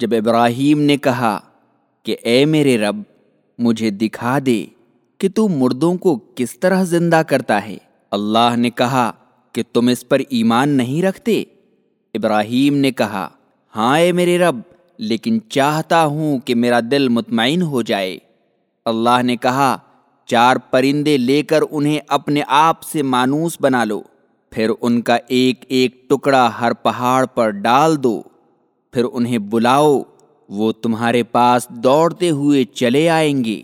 جب ابراہیم نے کہا کہ اے میرے رب، مجھے دکھا دے کہ تو مردوں کو کس طرح زندہ کرتا ہے۔ اللہ نے کہا کہ تم اس پر ایمان نہیں رکھتے۔ ابراہیم نے کہا ہاں اے میرے رب، لیکن چاہتا ہوں کہ میرا دل مطمئن ہو جائے۔ اللہ نے کہا، چار پرندے لے کر انہیں اپنے آپ سے مانوس بنا لو، پھر ان کا ایک ایک ٹکڑا ہر پہاڑ پر ڈال دو۔ پھر انہیں بلاؤ، وہ تمہارے پاس دوڑتے ہوئے چلے آئیں گے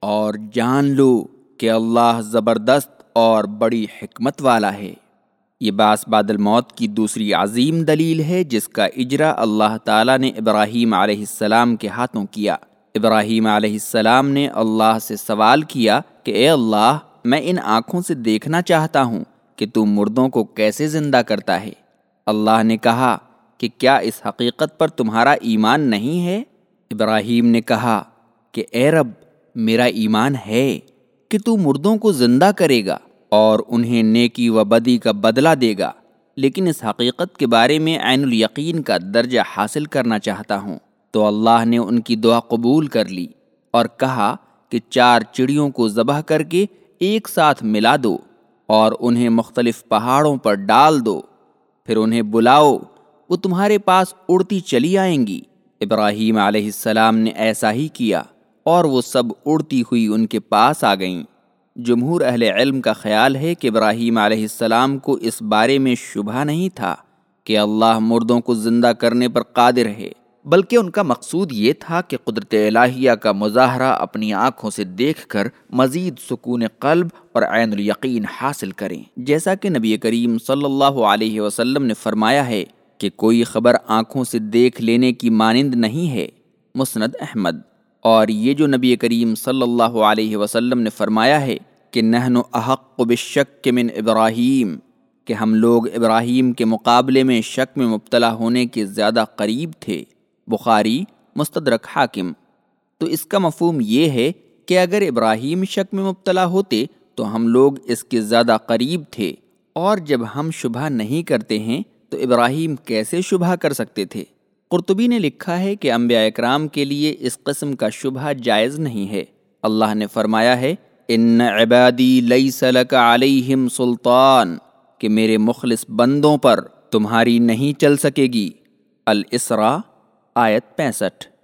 اور جان لو کہ اللہ زبردست اور بڑی حکمت والا ہے۔ یہ باس بادل موت کی دوسری عظیم دلیل ہے جس کا اجرا اللہ تعالیٰ نے ابراہیم علیہ السلام کے ہاتھوں کیا۔ ابراہیم علیہ السلام نے اللہ سے سوال کیا کہ اے اللہ، میں ان آنکھوں سے دیکھنا چاہتا ہوں کہ تو مردوں کو کیسے زندہ کرتا ہے۔ اللہ نے کہا کہ کیا اس حقیقت پر تمہارا ایمان نہیں ہے؟ ابراہیم نے کہا کہ اے رب، میرا ایمان ہے کہ تو مردوں کو زندہ کرے گا اور انہیں نیکی و بدی کا بدلہ دے گا، لیکن اس حقیقت کے بارے میں عین الیقین کا درجہ حاصل کرنا چاہتا ہوں۔ تو اللہ نے ان کی دعا قبول کر لی اور کہا کہ چار چڑیوں کو ذبح کر کے ایک ساتھ ملا دو اور انہیں مختلف پہاڑوں پر ڈال دو، پھر انہیں بلاؤ وہ تمہارے پاس اڑتی چلی آئیں گی۔ ابراہیم علیہ السلام نے ایسا ہی کیا اور وہ سب اڑتی ہوئی ان کے پاس آ گئیں۔ جمہور اہل علم کا خیال ہے کہ ابراہیم علیہ السلام کو اس بارے میں شبہ نہیں تھا کہ اللہ مردوں کو زندہ کرنے پر قادر ہے، بلکہ ان کا مقصود یہ تھا کہ قدرت الہیہ کا مظاہرہ اپنی آنکھوں سے دیکھ کر مزید سکون قلب اور عین الیقین حاصل کریں۔ جیسا کہ نبی کریم صلی اللہ علیہ وسلم نے فرمایا ہے کہ کوئی خبر آنکھوں سے دیکھ لینے کی مانند نہیں ہے، مسند احمد۔ اور یہ جو نبی کریم صلی اللہ علیہ وسلم نے فرمایا ہے کہ نہن و احق بشک من ابراہیم، کہ ہم لوگ ابراہیم کے مقابلے میں شک میں مبتلا ہونے کے زیادہ قریب تھے۔ بخاری، مستدرک حاکم۔ تو اس کا مفہوم یہ ہے کہ اگر ابراہیم شک میں مبتلا ہوتے تو ہم لوگ اس کے زیادہ قریب تھے۔ اور جب ہم شبہ نہیں کرتے ہیں تو ابراہیم کیسے شبہ کر سکتے تھے؟ قرطبی نے لکھا ہے کہ انبیاء اکرام کے لیے اس قسم کا شبہ جائز نہیں ہے۔ اللہ نے فرمایا ہے، ان عبادی لیس لک علیہم سلطان کہ میرے مخلص بندوں پر تمہاری نہیں چل سکے گی۔ الاسرا آیت پینسٹھ۔